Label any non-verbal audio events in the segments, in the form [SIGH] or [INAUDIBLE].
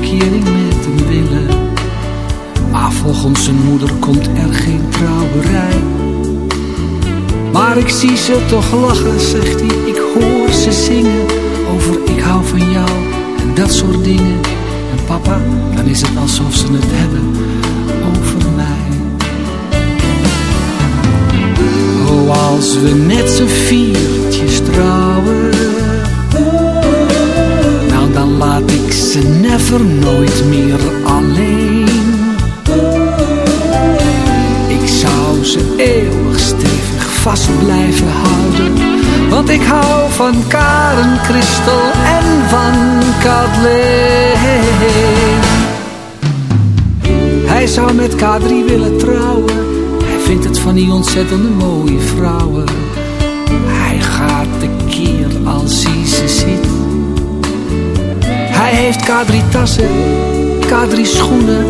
met hem willen. Maar volgens zijn moeder komt er geen trouwerij. Maar ik zie ze toch lachen, zegt hij, ik hoor ze zingen over ik hou van jou en dat soort dingen. En papa, dan is het alsof ze het hebben over mij. Oh, als we net z'n viertjes trouwen, laat ik ze never nooit meer alleen. Ik zou ze eeuwig stevig vast blijven houden, want ik hou van Karen, Christel en van Kathleen. Hij zou met K3 willen trouwen, hij vindt het van die ontzettende mooie vrouwen. Heeft K3 tassen, K3 schoenen.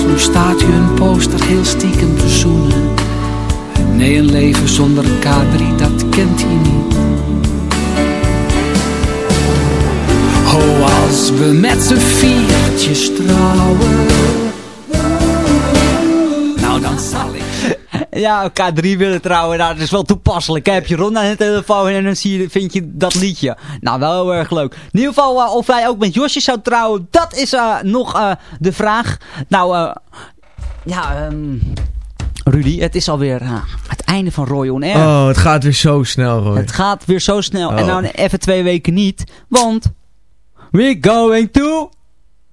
Soms staat hij een poster heel stiekem te zoenen. Nee, een leven zonder K3, dat kent hij niet. Oh, als we met z'n viertjes trouwen. Nou, dan zal ik... Ja, K3 willen trouwen, nou, dat is wel toepasselijk. Hè? Heb je Ron aan de telefoon en dan zie je, vind je dat liedje. Nou, wel heel erg leuk. In ieder geval, uh, of wij ook met Josje zou trouwen, dat is uh, nog uh, de vraag. Nou, ja, um, Rudy, het is alweer het einde van Roy On Air. Oh, het gaat weer zo snel, Roy. Het gaat weer zo snel. Oh. En nou even twee weken niet, want... We're going to...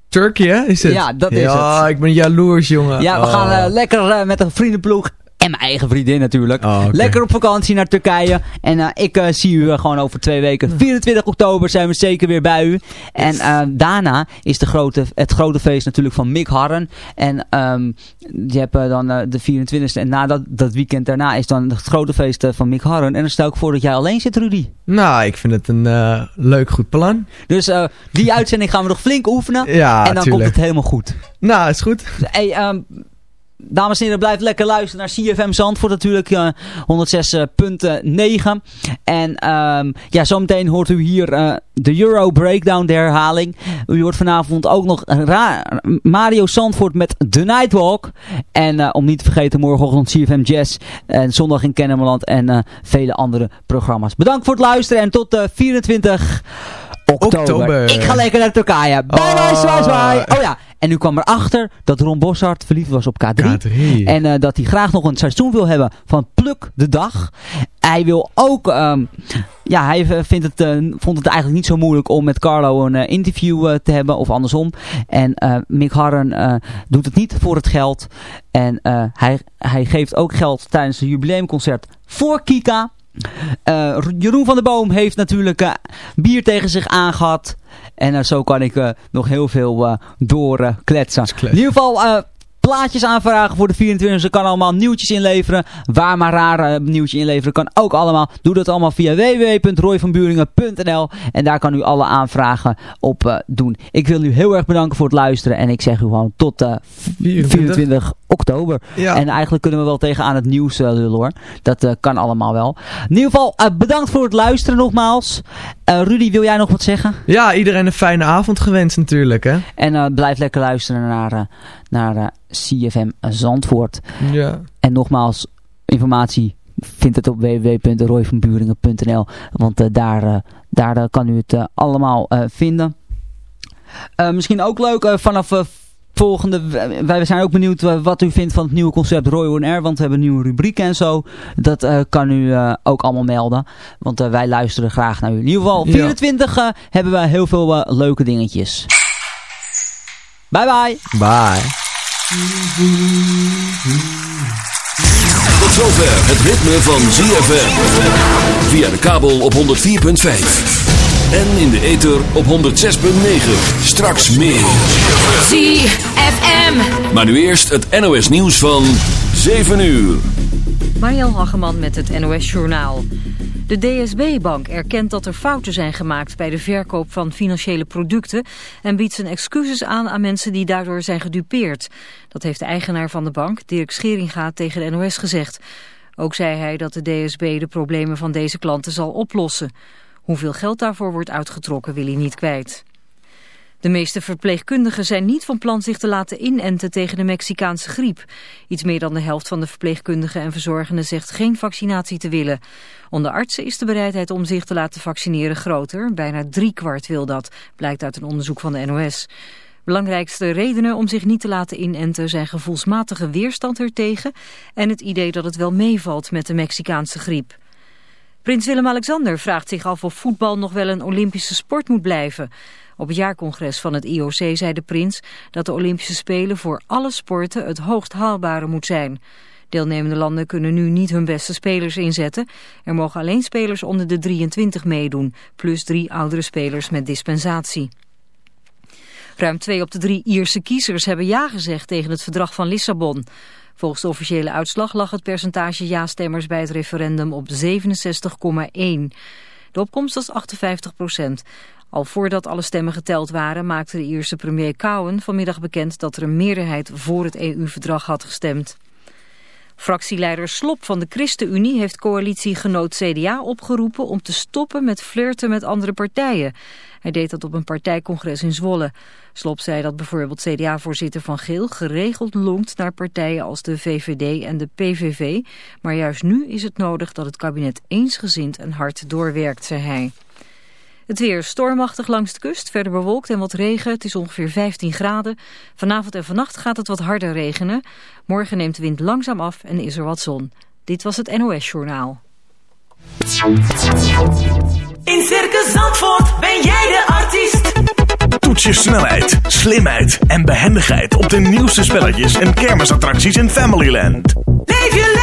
Turkey, hè? Is het? Ja, dat is ja, het. Ja, ik ben jaloers, jongen. Ja, we oh. gaan lekker met een vriendenploeg en mijn eigen vriendin natuurlijk. Oh, okay. Lekker op vakantie naar Turkije. En uh, ik uh, zie u uh, gewoon over twee weken. 24 oktober zijn we zeker weer bij u. En daarna is de grote, het grote feest natuurlijk van Mick Harren. En um, je hebt dan de 24e. En na dat, dat weekend daarna is dan het grote feest van Mick Harren. En dan stel ik voor dat jij alleen zit, Rudy. Nou, ik vind het een leuk, goed plan. Dus die uitzending gaan we nog flink oefenen. Ja, En dan tuurlijk. komt het helemaal goed. Nou, is goed. Hey, um, Dames en heren, blijf lekker luisteren naar CFM Zandvoort natuurlijk, uh, 106.9. En um, ja, zometeen hoort u hier uh, de Euro Breakdown, de herhaling. U hoort vanavond ook nog Mario Zandvoort met The Nightwalk. En uh, om niet te vergeten, morgenochtend CFM Jazz en Zondag in Kennemerland en vele andere programma's. Bedankt voor het luisteren en tot 24 oktober. oktober. Ik ga lekker naar Turkije. Bye Oh. bye, zwaai zwaai. Oh ja. En nu kwam erachter dat Ron Boshart verliefd was op K3. K3. En uh, dat hij graag nog een seizoen wil hebben van Pluk de Dag. Hij wil ook... Um, ja, hij vindt het, uh, vond het eigenlijk niet zo moeilijk om met Carlo een uh, interview te hebben. Of andersom. En Mick Harren doet het niet voor het geld. En hij, hij geeft ook geld tijdens een jubileumconcert voor Kika. Uh, Jeroen van der Boom heeft natuurlijk uh, bier tegen zich aangehad. En uh, zo kan ik nog heel veel door kletsen. In ieder geval plaatjes aanvragen voor de 24. Ze kan allemaal nieuwtjes inleveren. Waar maar raar nieuwtje inleveren kan ook allemaal. Doe dat allemaal via www.royvanburingen.nl En daar kan u alle aanvragen op doen. Ik wil u heel erg bedanken voor het luisteren. En ik zeg u gewoon tot 24. 24 oktober. Ja. En eigenlijk kunnen we wel tegenaan het nieuws uh, lullen hoor. Dat uh, kan allemaal wel. In ieder geval, uh, bedankt voor het luisteren nogmaals. Rudy, wil jij nog wat zeggen? Ja, iedereen een fijne avond gewenst natuurlijk hè. En blijf lekker luisteren naar, naar CFM Zandvoort. Ja. En nogmaals, informatie vindt het op www.royvanburingen.nl Want daar, daar kan u het allemaal vinden. misschien ook leuk vanaf volgende, wij zijn ook benieuwd wat u vindt van het nieuwe concept Roy On Air, want we hebben een nieuwe rubriek en zo. Dat uh, kan u uh, ook allemaal melden, want uh, wij luisteren graag naar u. In ieder geval, 24 ja. hebben we heel veel leuke dingetjes. Bye bye. Bye. Tot zover het ritme van ZFM. Via de kabel op 104.5. En in de ether op 106.9. Straks meer. ZFM. Maar nu eerst het NOS nieuws van 7 uur. Mariel Hageman met het NOS Journaal. De DSB-bank erkent dat er fouten zijn gemaakt bij de verkoop van financiële producten... en biedt zijn excuses aan aan mensen die daardoor zijn gedupeerd. Dat heeft de eigenaar van de bank, Dirk Scheringa, tegen de NOS gezegd. Ook zei hij dat de DSB de problemen van deze klanten zal oplossen... Hoeveel geld daarvoor wordt uitgetrokken wil hij niet kwijt. De meeste verpleegkundigen zijn niet van plan zich te laten inenten tegen de Mexicaanse griep. Iets meer dan de helft van de verpleegkundigen en verzorgenden zegt geen vaccinatie te willen. Onder artsen is de bereidheid om zich te laten vaccineren groter. Bijna driekwart wil dat, blijkt uit een onderzoek van de NOS. Belangrijkste redenen om zich niet te laten inenten zijn gevoelsmatige weerstand ertegen en het idee dat het wel meevalt met de Mexicaanse griep. Prins Willem-Alexander vraagt zich af of voetbal nog wel een Olympische sport moet blijven. Op het jaarcongres van het IOC zei de prins dat de Olympische Spelen voor alle sporten het hoogst haalbare moet zijn. Deelnemende landen kunnen nu niet hun beste spelers inzetten. Er mogen alleen spelers onder de 23 meedoen, plus drie oudere spelers met dispensatie. Ruim twee op de drie Ierse kiezers hebben ja gezegd tegen het verdrag van Lissabon. Volgens de officiële uitslag lag het percentage ja-stemmers bij het referendum op 67,1. De opkomst was 58 procent. Al voordat alle stemmen geteld waren maakte de Ierse premier Cowen vanmiddag bekend dat er een meerderheid voor het EU-verdrag had gestemd. Fractieleider Slop van de ChristenUnie heeft coalitiegenoot CDA opgeroepen om te stoppen met flirten met andere partijen. Hij deed dat op een partijcongres in Zwolle. Slop zei dat bijvoorbeeld CDA-voorzitter Van Geel geregeld longt naar partijen als de VVD en de PVV. Maar juist nu is het nodig dat het kabinet eensgezind en hard doorwerkt, zei hij. Het weer stormachtig langs de kust, verder bewolkt en wat regen. Het is ongeveer 15 graden. Vanavond en vannacht gaat het wat harder regenen. Morgen neemt de wind langzaam af en is er wat zon. Dit was het NOS Journaal. In Circus Zandvoort ben jij de artiest. Toets je snelheid, slimheid en behendigheid op de nieuwste spelletjes en kermisattracties in Familyland. Leef je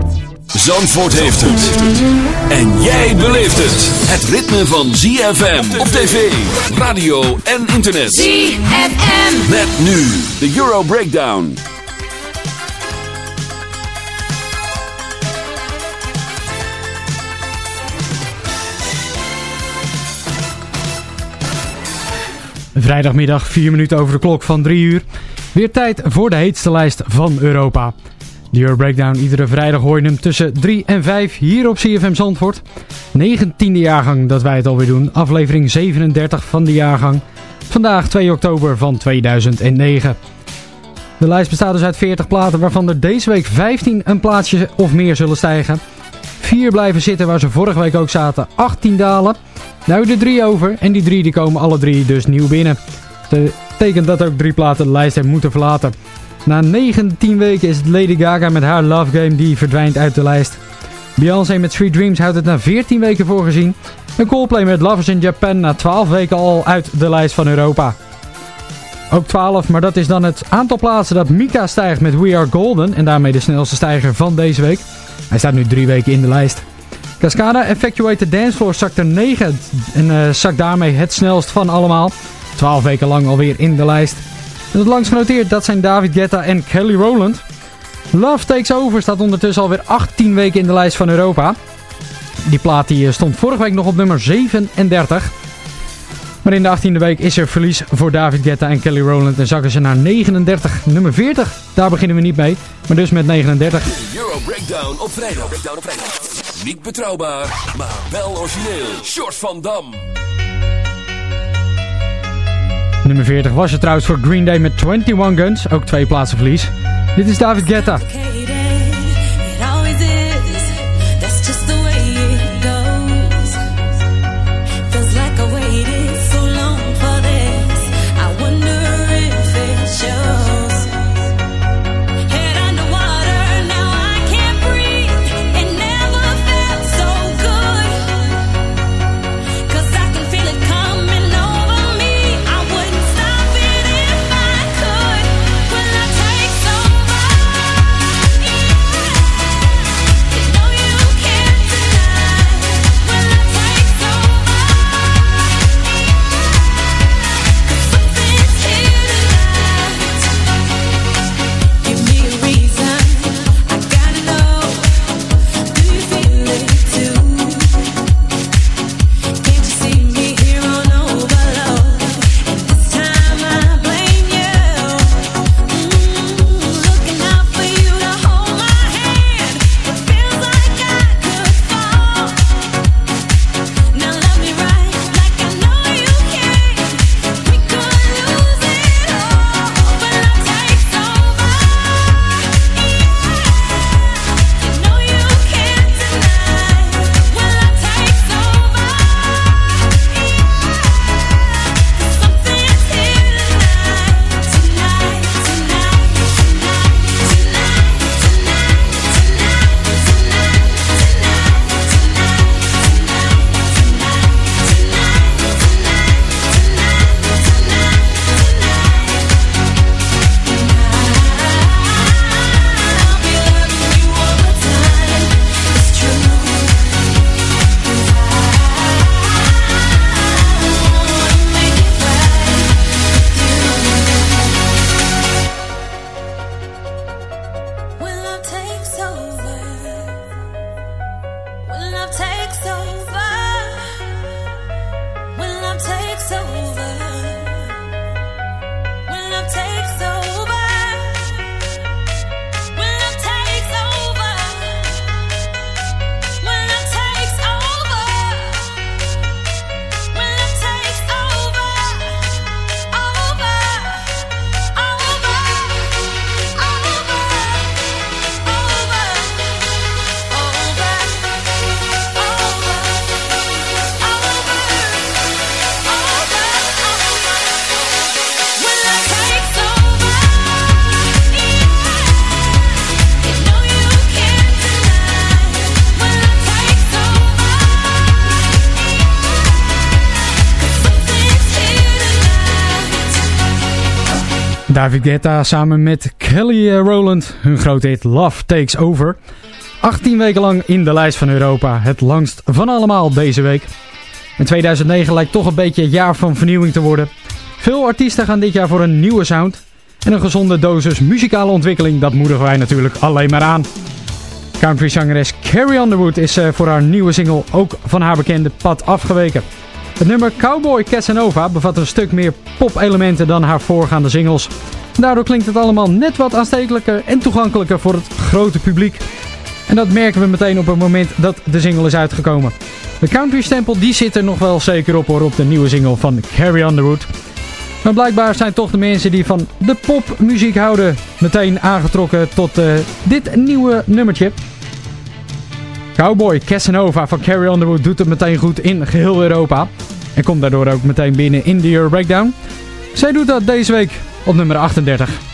Zandvoort heeft het. En jij beleeft het. Het ritme van ZFM op tv, radio en internet. ZFM. Met nu de Euro Breakdown. Vrijdagmiddag 4 minuten over de klok van 3 uur. Weer tijd voor de heetste lijst van Europa. De Euro Breakdown iedere vrijdag hoor je hem tussen 3 en 5 hier op CFM Zandvoort. 19e jaargang dat wij het alweer doen. Aflevering 37 van de jaargang. Vandaag 2 oktober van 2009. De lijst bestaat dus uit 40 platen waarvan er deze week 15 een plaatsje of meer zullen stijgen. 4 blijven zitten waar ze vorige week ook zaten. 18 dalen. Nou er 3 over en die 3 die komen alle drie dus nieuw binnen. Dat betekent dat ook drie platen de lijst hebben moeten verlaten. Na 19 weken is het Lady Gaga met haar Love Game die verdwijnt uit de lijst. Beyoncé met Sweet Dreams houdt het na 14 weken voorgezien. En Coldplay met Lovers in Japan na 12 weken al uit de lijst van Europa. Ook 12, maar dat is dan het aantal plaatsen dat Mika stijgt met We Are Golden. En daarmee de snelste stijger van deze week. Hij staat nu 3 weken in de lijst. Cascada Effectuate the Dance Floor zakt er 9 en uh, zakt daarmee het snelst van allemaal. 12 weken lang alweer in de lijst. En het langst genoteerd, dat zijn David Guetta en Kelly Rowland. Love Takes Over staat ondertussen alweer 18 weken in de lijst van Europa. Die plaat die stond vorige week nog op nummer 37. Maar in de 18e week is er verlies voor David Guetta en Kelly Rowland en zakken ze naar 39. Nummer 40, daar beginnen we niet mee, maar dus met 39. De Euro Breakdown op vrijdag. Breakdown op vrijdag. Niet betrouwbaar, maar wel origineel. Short van Dam. Nummer 40 was het trouwens voor Green Day met 21 Guns, ook twee plaatsen verlies. Dit is David Guetta. David samen met Kelly Rowland, hun grote hit Love Takes Over. 18 weken lang in de lijst van Europa, het langst van allemaal deze week. En 2009 lijkt toch een beetje het jaar van vernieuwing te worden. Veel artiesten gaan dit jaar voor een nieuwe sound. En een gezonde dosis muzikale ontwikkeling, dat moedigen wij natuurlijk alleen maar aan. Country-zangeres Carrie Underwood is eh, voor haar nieuwe single ook van haar bekende pad afgeweken. Het nummer Cowboy Casanova bevat een stuk meer pop-elementen dan haar voorgaande singles. Daardoor klinkt het allemaal net wat aanstekelijker en toegankelijker voor het grote publiek. En dat merken we meteen op het moment dat de single is uitgekomen. De country stempel die zit er nog wel zeker op hoor, op de nieuwe single van Carrie Underwood. Maar blijkbaar zijn toch de mensen die van de popmuziek houden meteen aangetrokken tot eh, dit nieuwe nummertje. Cowboy Casanova van Carrie Underwood doet het meteen goed in geheel Europa. En komt daardoor ook meteen binnen in de Euro Breakdown. Zij doet dat deze week op nummer 38.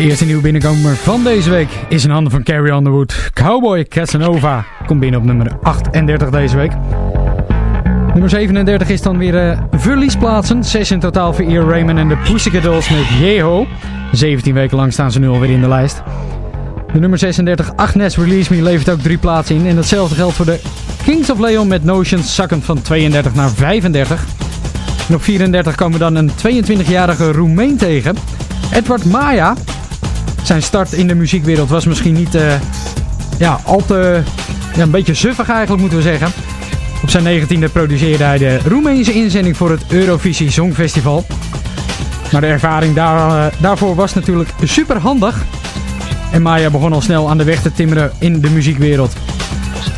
De eerste nieuwe binnenkomer van deze week is in handen van Carrie Underwood. Cowboy Casanova komt binnen op nummer 38 deze week. Nummer 37 is dan weer eh, verliesplaatsen. Zes in totaal voor Ear Raymond en de Pussycat Dolls met Yeho. 17 weken lang staan ze nu alweer in de lijst. De nummer 36, Agnes Release Me, levert ook drie plaatsen in. En datzelfde geldt voor de Kings of Leon met Notions, zakkend van 32 naar 35. En op 34 komen we dan een 22-jarige Roemeen tegen. Edward Maya. Zijn start in de muziekwereld was misschien niet eh, ja, al te... Ja, een beetje suffig eigenlijk moeten we zeggen. Op zijn 19e produceerde hij de Roemeense inzending voor het Eurovisie Songfestival. Maar de ervaring daar, eh, daarvoor was natuurlijk super handig. En Maya begon al snel aan de weg te timmeren in de muziekwereld.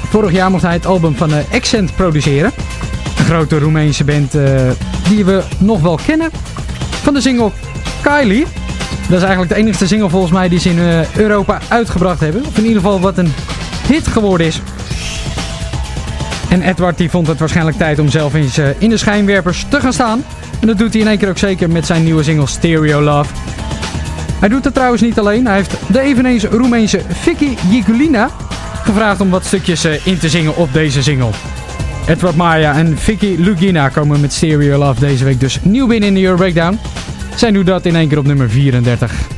Vorig jaar mocht hij het album van eh, Accent produceren. Een grote Roemeense band die we nog wel kennen. Van de single Kylie. Dat is eigenlijk de enige single volgens mij die ze in eh, Europa uitgebracht hebben. Of in ieder geval wat een hit geworden is. En Edward die vond het waarschijnlijk tijd om zelf eens eh, in de schijnwerpers te gaan staan. En dat doet hij in één keer ook zeker met zijn nieuwe single Stereo Love. Hij doet het trouwens niet alleen. Hij heeft de eveneens Roemeense Vicky Jigulina gevraagd om wat stukjes eh, in te zingen op deze single. Edward Maya en Vicky Lugina komen met Stereo Love deze week dus nieuw binnen in de Euro Breakdown. Zij doet dat in één keer op nummer 34.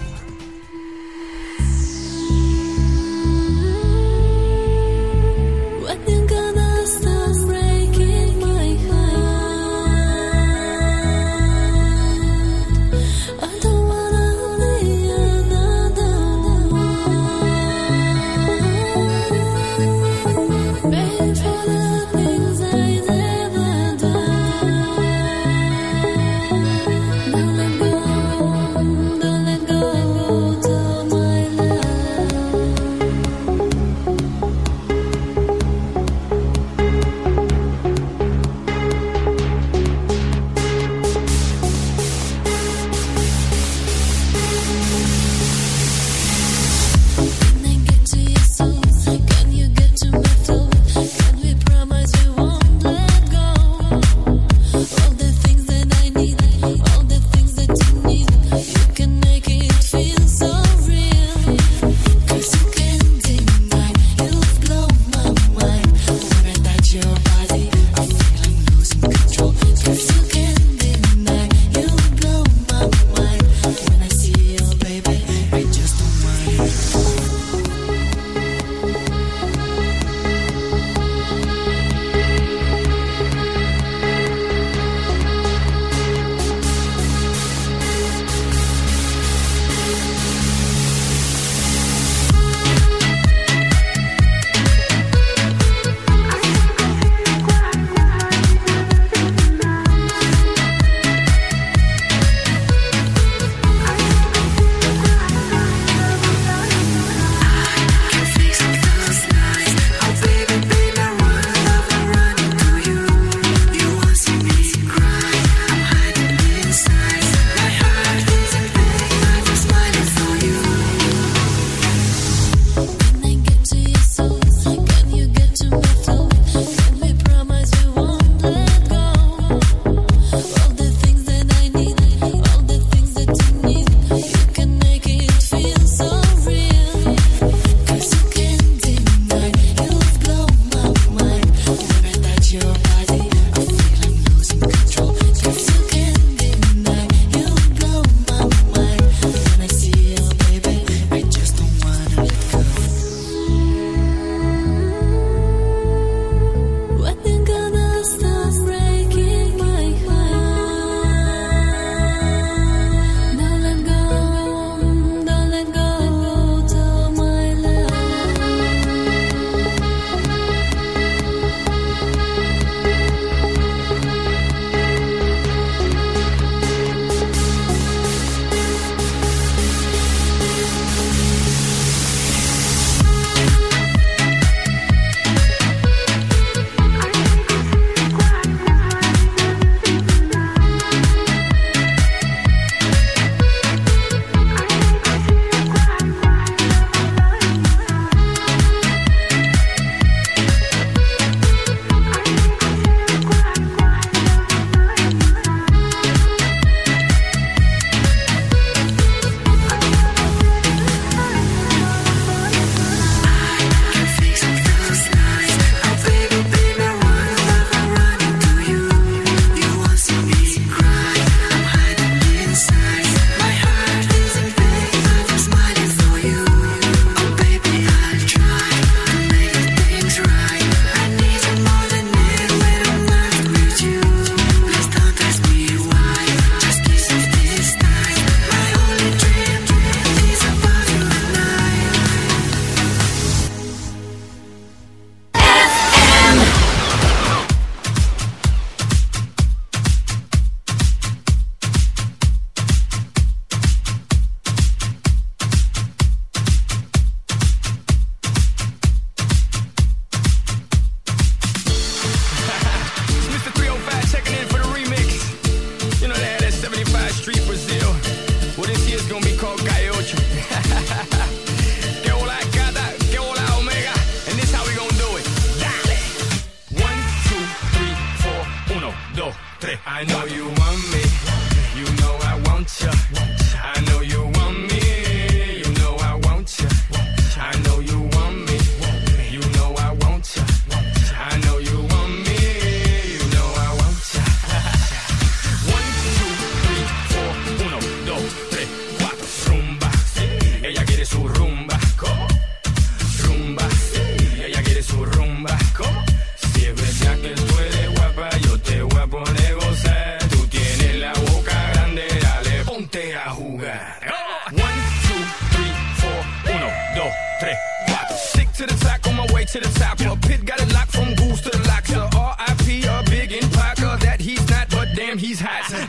he's hot. [LAUGHS]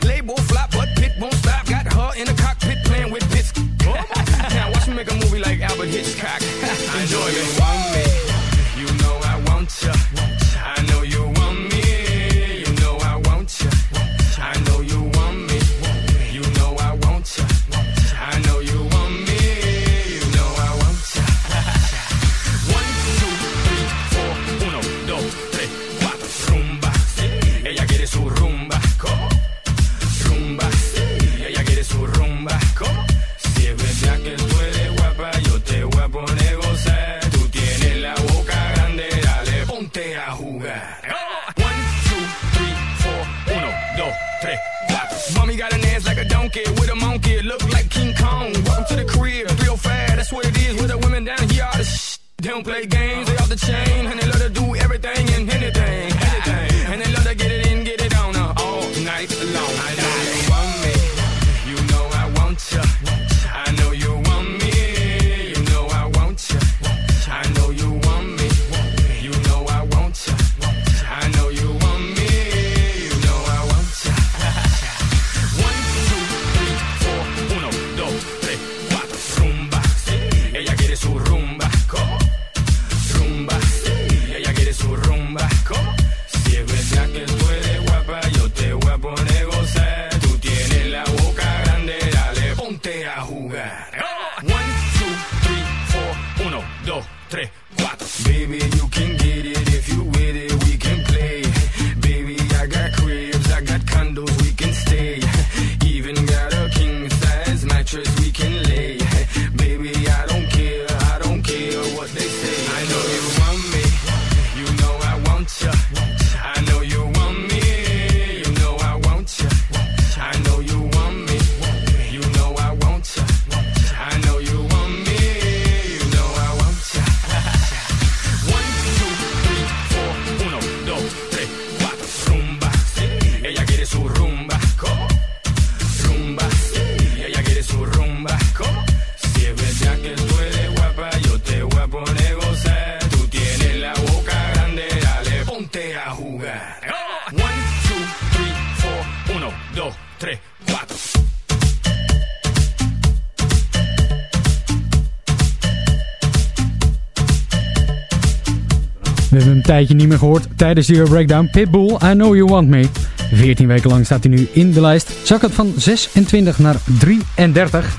tijdje niet meer gehoord tijdens de Breakdown. Pitbull, I Know You Want Me. 14 weken lang staat hij nu in de lijst. Zak het van 26 naar 33.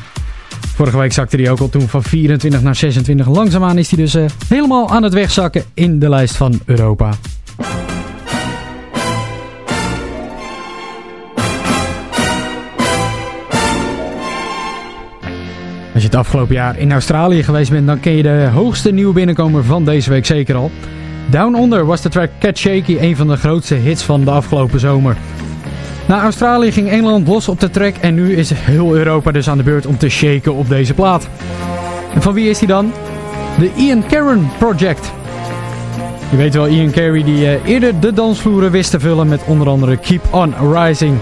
Vorige week zakte hij ook al toen van 24 naar 26. Langzaamaan is hij dus eh, helemaal aan het wegzakken in de lijst van Europa. Als je het afgelopen jaar in Australië geweest bent, dan ken je de hoogste nieuwe binnenkomer van deze week zeker al. Down Under was de track Cat Shaky een van de grootste hits van de afgelopen zomer. Na Australië ging Engeland los op de track en nu is heel Europa dus aan de beurt om te shaken op deze plaat. En van wie is die dan? De Ian Karen Project. Je weet wel, Ian Carey die eh, eerder de dansvloeren wist te vullen met onder andere Keep On Rising.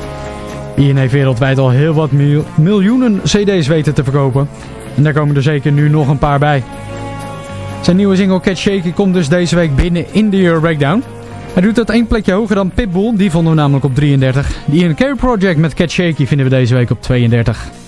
Ian heeft wereldwijd al heel wat miljoenen cd's weten te verkopen. En daar komen er zeker nu nog een paar bij. Zijn nieuwe single Cat Shaky komt dus deze week binnen in de Euro Breakdown. Hij doet dat één plekje hoger dan Pitbull, die vonden we namelijk op 33. De e Ian Carey Project met Cat Shaky vinden we deze week op 32.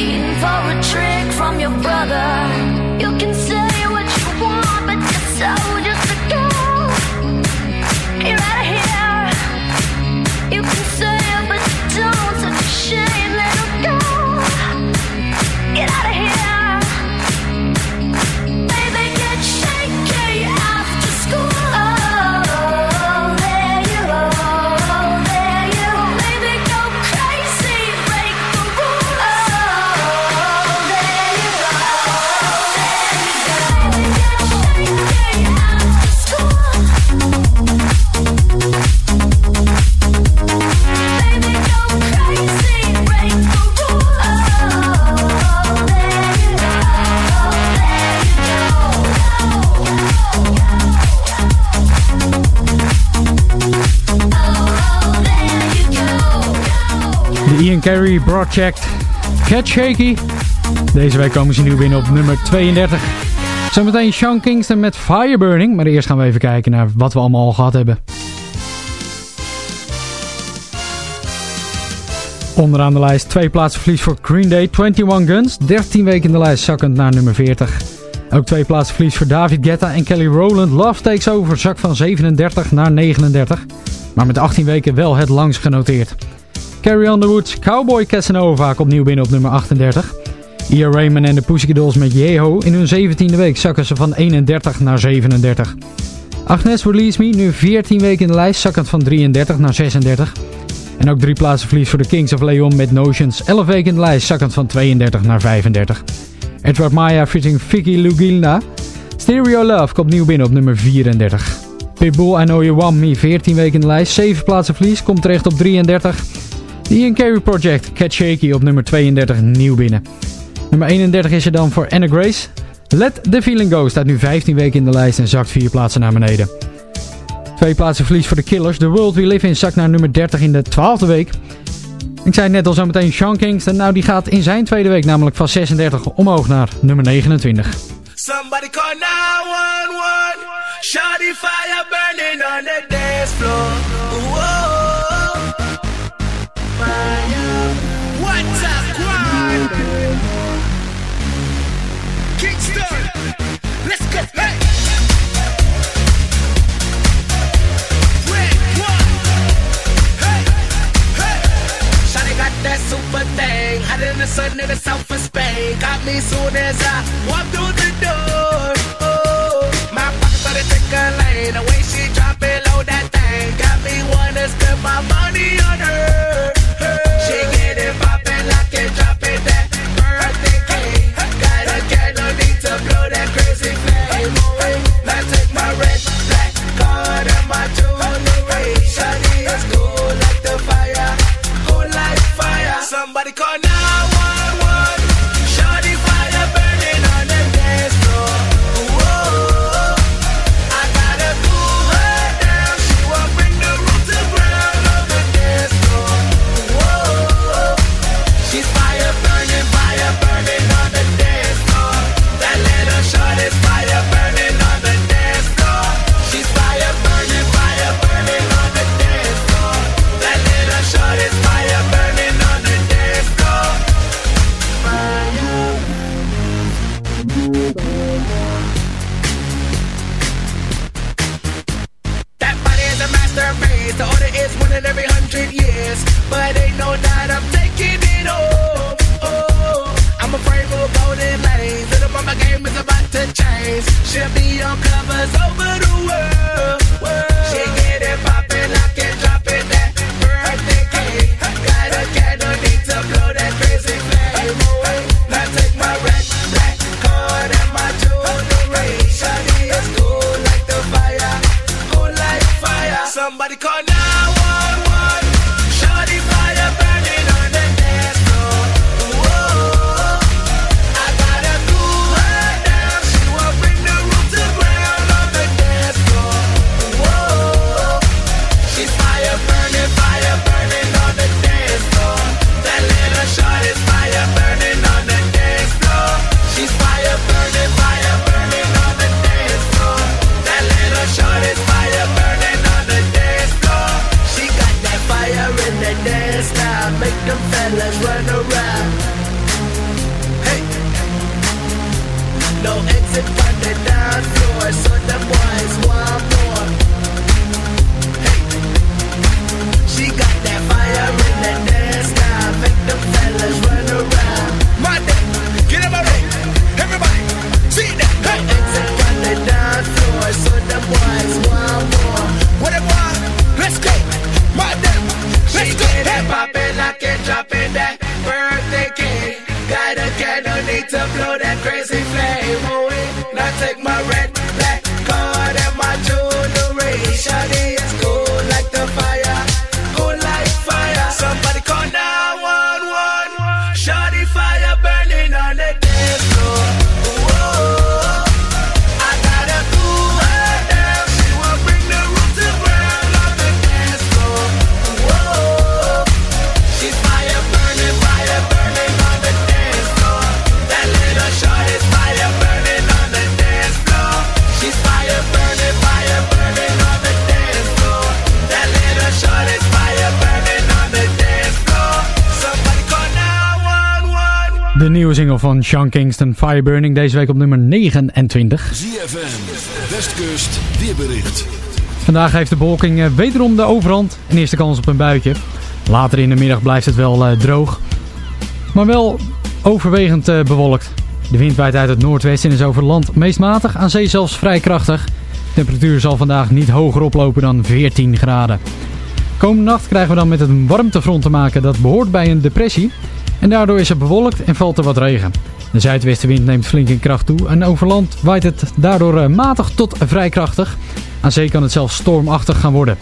Waiting for a trick from your brother. You can Carey Project. Get Shaky. Deze week komen ze nieuw binnen op nummer 32. Zometeen Sean Kingston met Fireburning. Maar eerst gaan we even kijken naar wat we allemaal al gehad hebben. Onderaan de lijst twee plaatsen verlies voor Green Day, 21 Guns. 13 weken in de lijst, zakkend naar nummer 40. Ook twee plaatsen verlies voor David Guetta en Kelly Rowland. Love Takes Over, zak van 37 naar 39. Maar met 18 weken wel het langst genoteerd. Carrie Underwood's Cowboy Casanova komt opnieuw binnen op nummer 38. Ia Raymond en de Pussycat Dolls met Yeho. In hun 17e week zakken ze van 31 naar 37. Agnes Release Me, nu 14 weken in de lijst, zakkend van 33 naar 36. En ook drie plaatsen verlies voor de Kings of Leon met Notions. 11 weken in de lijst, zakkend van 32 naar 35. Edward Maya featuring Vicky Lugilna. Stereo Love komt nieuw binnen op nummer 34. Pitbull, I Know You Want Me, 14 weken in de lijst. 7 plaatsen verlies, komt terecht op 33. The Ian Project, Cat Shaky op nummer 32, nieuw binnen. Nummer 31 is er dan voor Anna Grace. Let the Feeling Go staat nu 15 weken in de lijst en zakt 4 plaatsen naar beneden. Twee plaatsen verlies voor de Killers. The World We Live In zakt naar nummer 30 in de 12e week. Ik zei net al zo meteen Sean Kingston. Nou, die gaat in zijn tweede week namelijk van 36 omhoog naar nummer 29. Somebody call 911. Shawty fire burning on the dance floor. Hot in the sun in the south of Spain. Got me soon as I walk through the door. Oh, my pockets started tickling. The way she drop it low, that thing got me wanna spend my money on her. She it drop it, that birthday. Got a need to blow that crazy flame. Now take my red, black and my like the fire, like fire. Somebody call single van Sean Kingston, Fireburning, deze week op nummer 29. ZFM, Westkust, weerbericht. Vandaag heeft de bewolking eh, wederom de overhand en eerste kans op een buitje. Later in de middag blijft het wel eh, droog, maar wel overwegend eh, bewolkt. De wind waait uit het noordwesten en is over land meest matig, aan zee zelfs vrij krachtig. De temperatuur zal vandaag niet hoger oplopen dan 14 graden. Komende nacht krijgen we dan met een warmtefront te maken dat behoort bij een depressie. En daardoor is het bewolkt en valt er wat regen. De zuidwestenwind neemt flink in kracht toe en over land waait het daardoor eh, matig tot vrij krachtig. Aan zee kan het zelfs stormachtig gaan worden.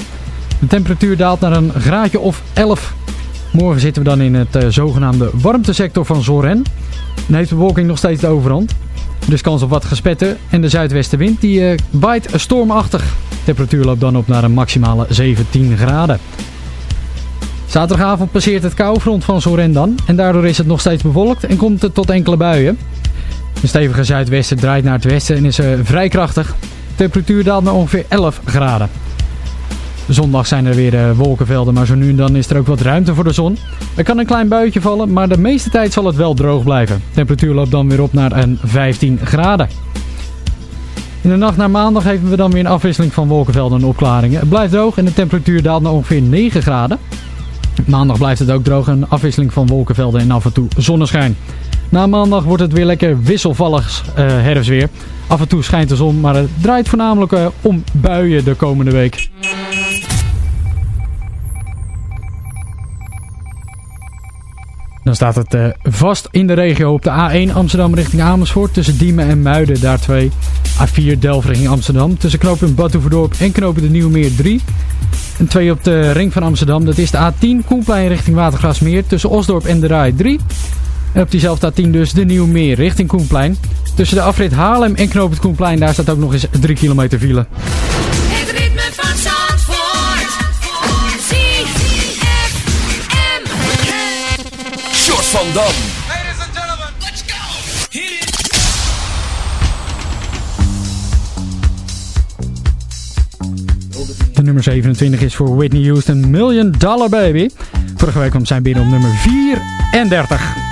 De temperatuur daalt naar een graadje of 11. Morgen zitten we dan in het eh, zogenaamde warmtesector van Zoren. En heeft de bewolking nog steeds de overhand. Dus kans op wat gespetten en de zuidwestenwind die eh, waait stormachtig. De temperatuur loopt dan op naar een maximale 17 graden. Zaterdagavond passeert het koufront van Soren dan. En daardoor is het nog steeds bewolkt en komt het tot enkele buien. De stevige zuidwesten draait naar het westen en is eh, vrij krachtig. De temperatuur daalt naar ongeveer 11 graden. Zondag zijn er weer eh, wolkenvelden, maar zo nu en dan is er ook wat ruimte voor de zon. Er kan een klein buitje vallen, maar de meeste tijd zal het wel droog blijven. De temperatuur loopt dan weer op naar een 15 graden. In de nacht naar maandag hebben we dan weer een afwisseling van wolkenvelden en opklaringen. Het blijft droog en de temperatuur daalt naar ongeveer 9 graden. Maandag blijft het ook droog, een afwisseling van wolkenvelden en af en toe zonneschijn. Na maandag wordt het weer lekker wisselvallig eh, herfstweer. Af en toe schijnt de zon, maar het draait voornamelijk eh, om buien de komende week. Dan staat het eh, vast in de regio op de A1 Amsterdam richting Amersfoort. Tussen Diemen en Muiden, daar 2. A4 Delft richting Amsterdam. Tussen knooppunt Batuverdorp en knooppunt de Nieuwmeer 3. En 2 op de ring van Amsterdam. Dat is de A10 Koenplein richting Watergrasmeer. Tussen Osdorp en de Rai 3. En op diezelfde A10 dus de Nieuwmeer richting Koenplein. Tussen de afrit Haarlem en knooppunt Koenplein. Daar staat ook nog eens 3 kilometer file. Short van Dam. De nummer 27 is voor Whitney Houston Million Dollar Baby. Vorige week kwam zij binnen op nummer 34.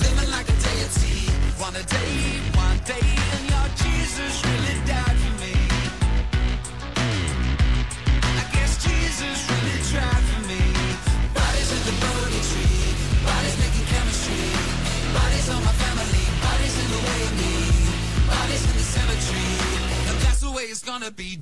Living like a deity. One day, one day, and your Jesus really died for me. I guess Jesus really tried for me. Bodies in the bodies making chemistry. Bodies on my family, bodies in the way of me. Bodies in the cemetery, that's the way it's gonna be.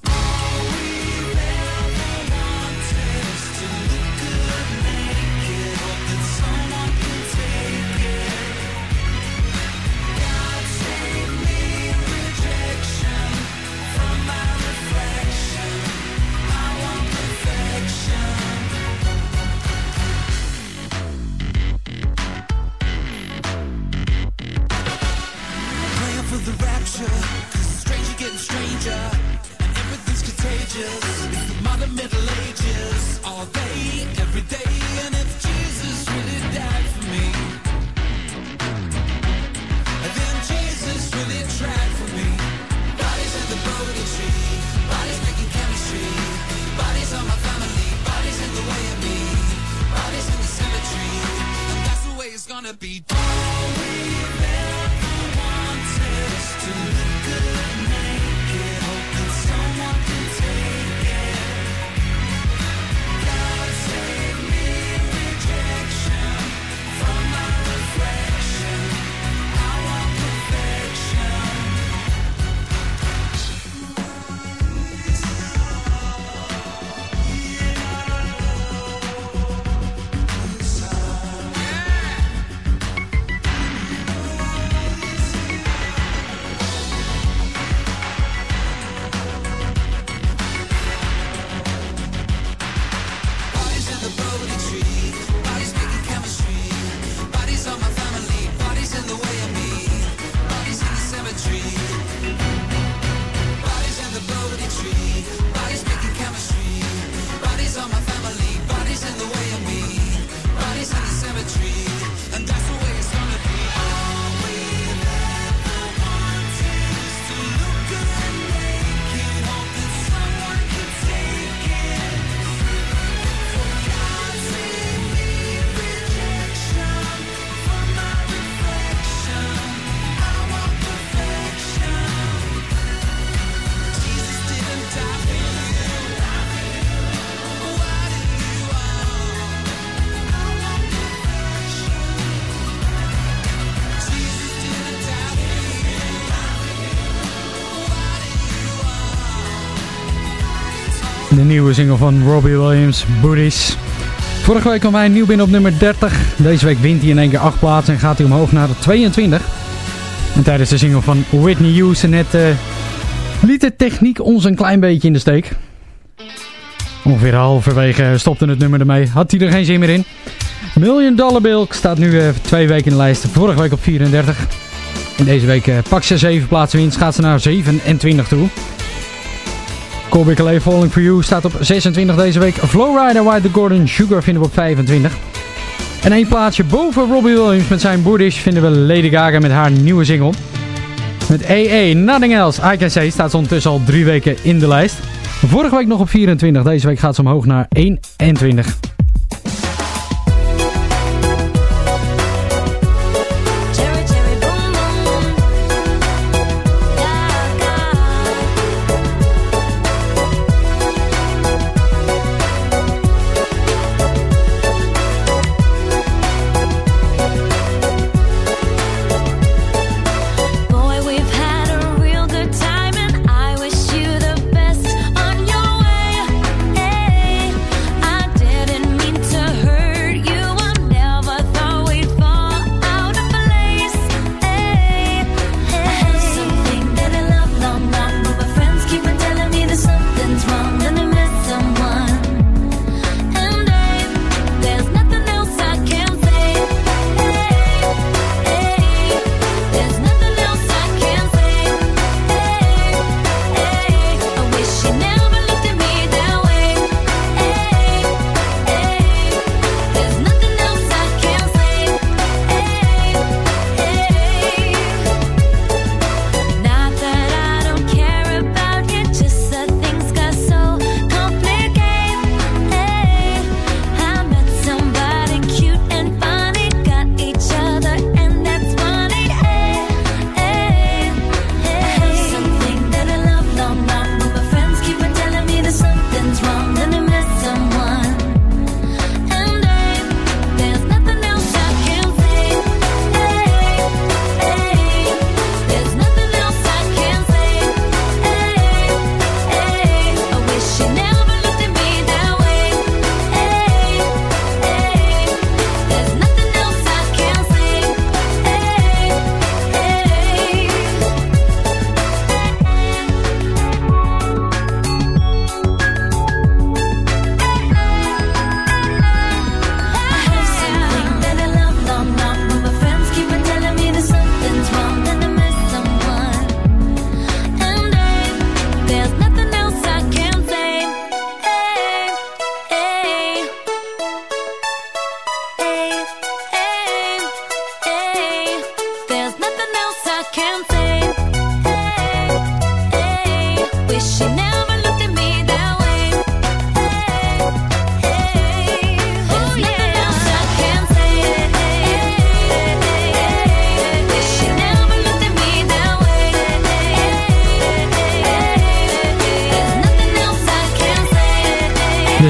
Nieuwe single van Robbie Williams, Buddhist. Vorige week kwam hij nieuw binnen op nummer 30. Deze week wint hij in één keer 8 plaatsen en gaat hij omhoog naar de 22. En tijdens de single van Whitney Houston net eh liet de techniek ons een klein beetje in de steek. Ongeveer halverwege stopte het nummer ermee. Had hij er geen zin meer in. Million Dollar Bill staat nu eh, twee weken in de lijst. Vorige week op 34. En deze week eh, pakt ze 7 plaatsen winst. Gaat ze naar 27 toe. Colby Calais Falling For You staat op 26 deze week. Flowrider White the Gordon Sugar vinden we op 25. En één plaatsje boven Robbie Williams met zijn Boerdish vinden we Lady Gaga met haar nieuwe single. Met AA Nothing Else I Can Say staat ondertussen al drie weken in de lijst. Vorige week nog op 24, deze week gaat ze omhoog naar 21.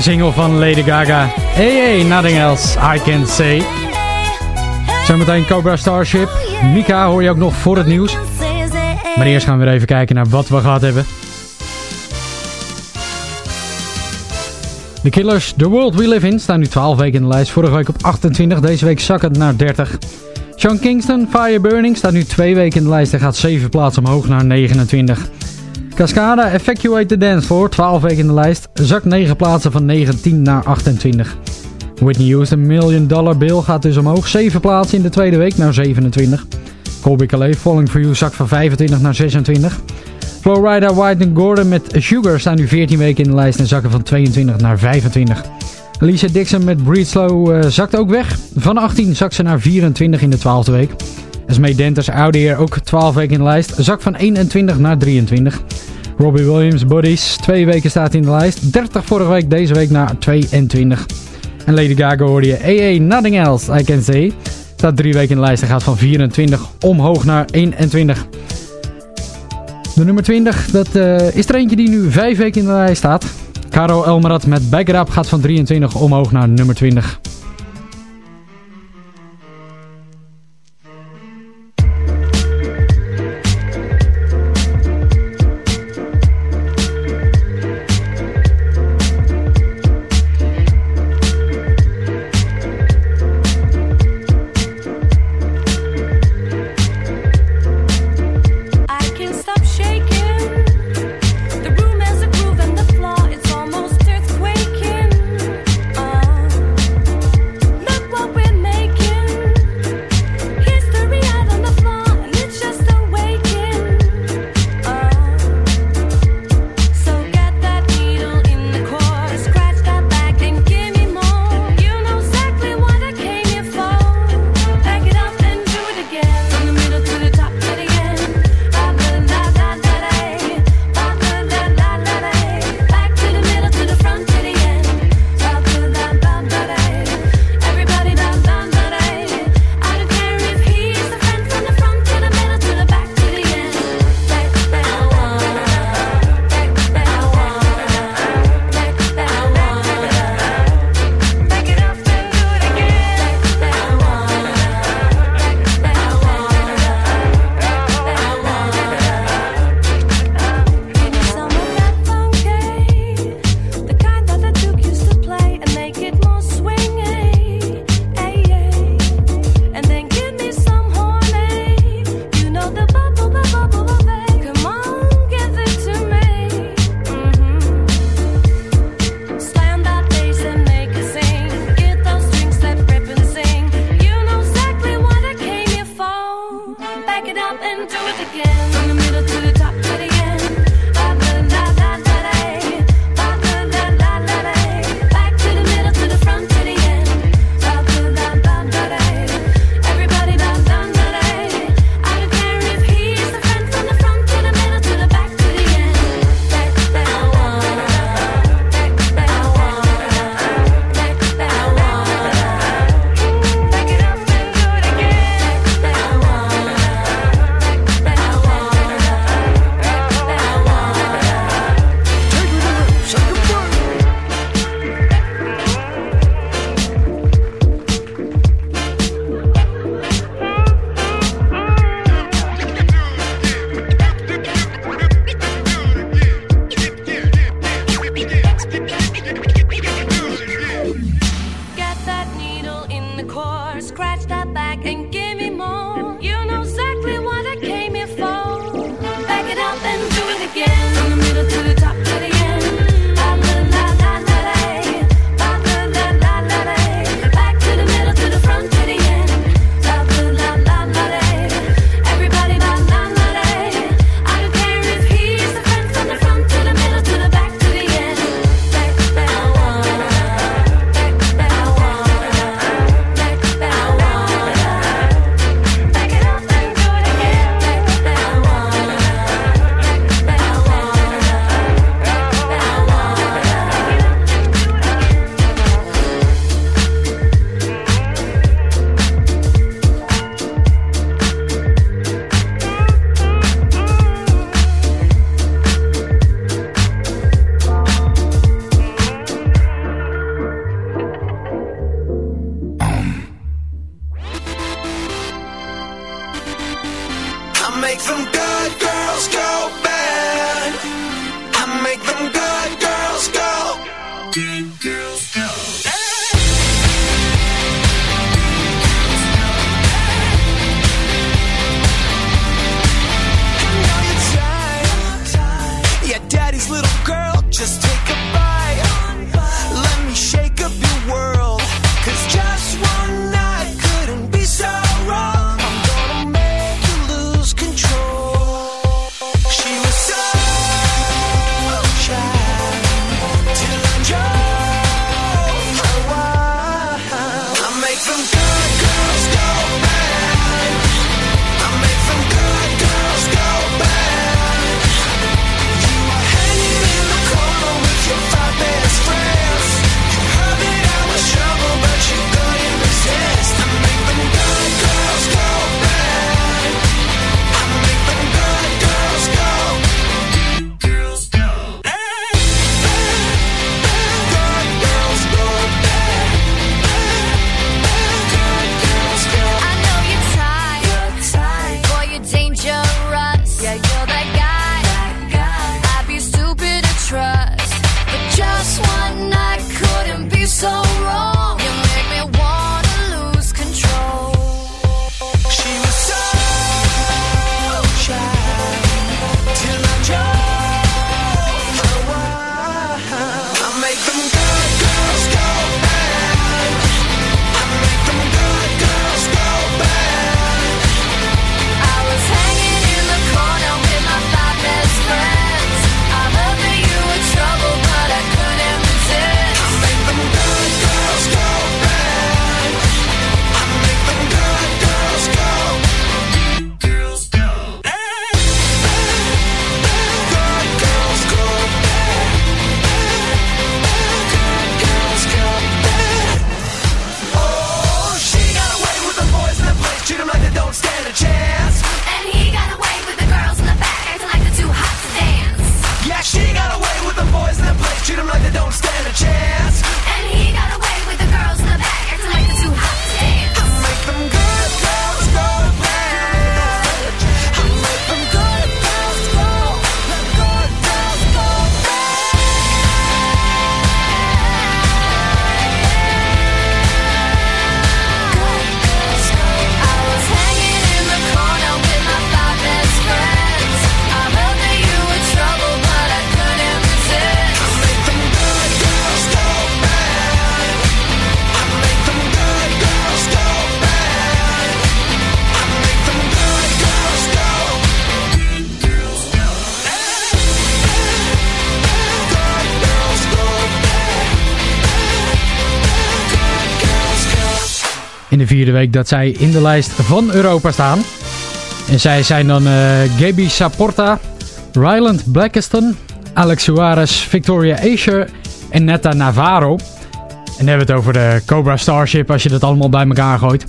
Single van Lady Gaga. Hey, hey, nothing else I can say. Zometeen Cobra Starship. Mika hoor je ook nog voor het nieuws. Maar eerst gaan we weer even kijken naar wat we gehad hebben. De Killers, The World We Live In, staan nu 12 weken in de lijst. Vorige week op 28, deze week zakkend naar 30. Sean Kingston, Fire Burning, staat nu 2 weken in de lijst en gaat 7 plaatsen omhoog naar 29. Cascada, Evacuate the Dance Floor, 12 weken in de lijst, zakt 9 plaatsen van 19 naar 28. Whitney Houston, Million Dollar Bill, gaat dus omhoog, 7 plaatsen in de tweede week naar 27. Colby Calais, Falling For You, zakt van 25 naar 26. Flowrider, White and Gordon met Sugar staan nu 14 weken in de lijst en zakken van 22 naar 25. Alicia Dixon met Breathe Slow eh, zakt ook weg. Van 18 zakt ze naar 24 in de 12e week. Esmee Denters, oude heer, ook 12 weken in de lijst. Zakt van 21 naar 23. Robbie Williams, Bodies, 2 weken staat in de lijst. 30 vorige week, deze week naar 22. En Lady Gaga hoorde je AA Nothing Else I Can Say. Staat 3 weken in de lijst en gaat van 24 omhoog naar 21. De nummer 20, dat eh, is er eentje die nu 5 weken in de lijst staat. Caro Elmerat met Back gaat van 23 omhoog naar nummer 20. week dat zij in de lijst van Europa staan. En zij zijn dan uh, Gaby Saporta, Ryland Blackiston, Alex Suarez, Victoria Asher en Netta Navarro. En dan hebben we het over de Cobra Starship als je dat allemaal bij elkaar gooit.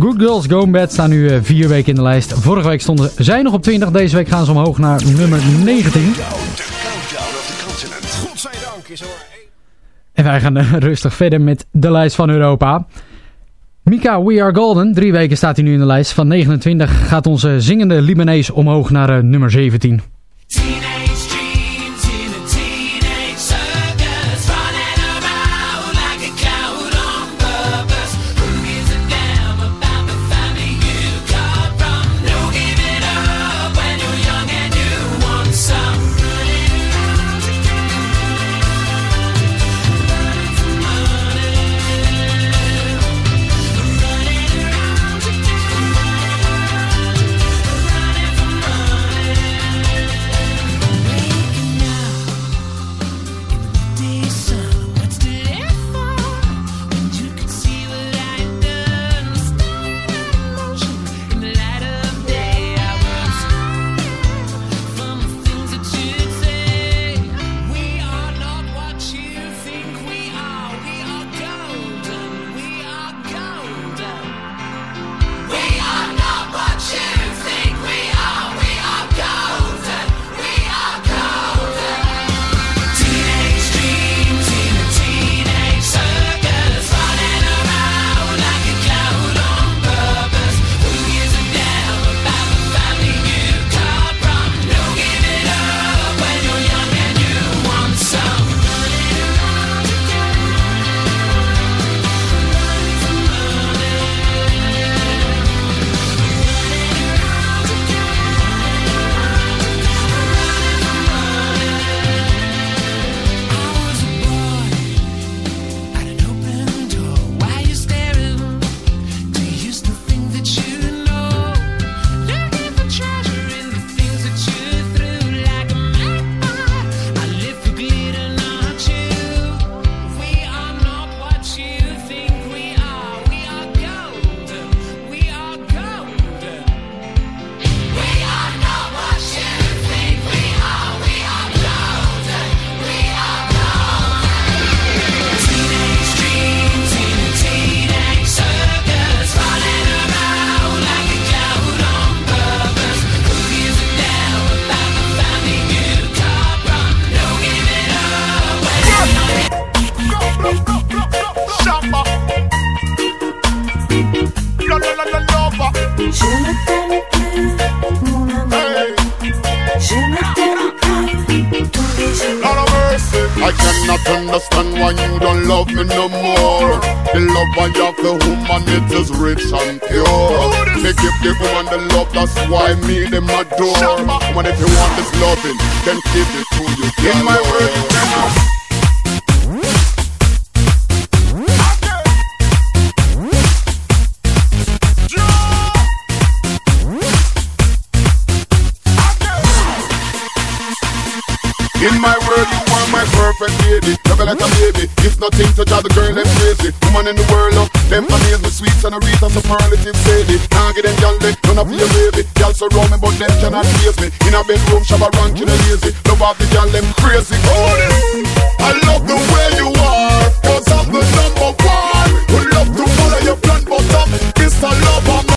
Good Girls Go Bad staan nu eh, vier weken in de lijst. Vorige week stonden zij nog op 20. Deze week gaan ze omhoog naar nummer 19. En wij gaan eh, rustig verder met de lijst van Europa. Mika We Are Golden, drie weken staat hij nu in de lijst. Van 29 gaat onze zingende Libanees omhoog naar eh, nummer 17.